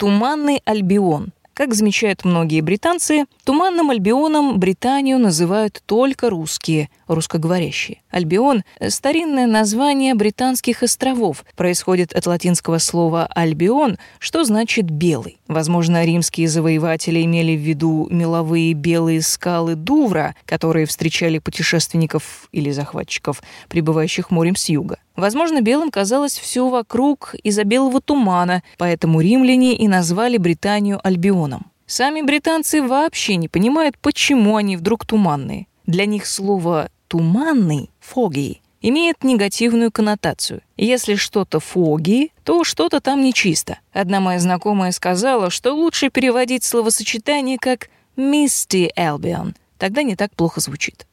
Туманный Альбион. Как замечают многие британцы, Туманным Альбионом Британию называют только русские, русскоговорящие. Альбион — старинное название британских островов, происходит от латинского слова «альбион», что значит «белый». Возможно, римские завоеватели имели в виду меловые белые скалы Дувра, которые встречали путешественников или захватчиков, прибывающих морем с юга. Возможно, белым казалось все вокруг из-за белого тумана, поэтому римляне и назвали Британию Альбионом. Сами британцы вообще не понимают, почему они вдруг туманные. Для них слово «туманный» — «фоги» имеет негативную коннотацию. Если что-то фоги, то что-то там нечисто. Одна моя знакомая сказала, что лучше переводить словосочетание как «misty Albion», тогда не так плохо звучит.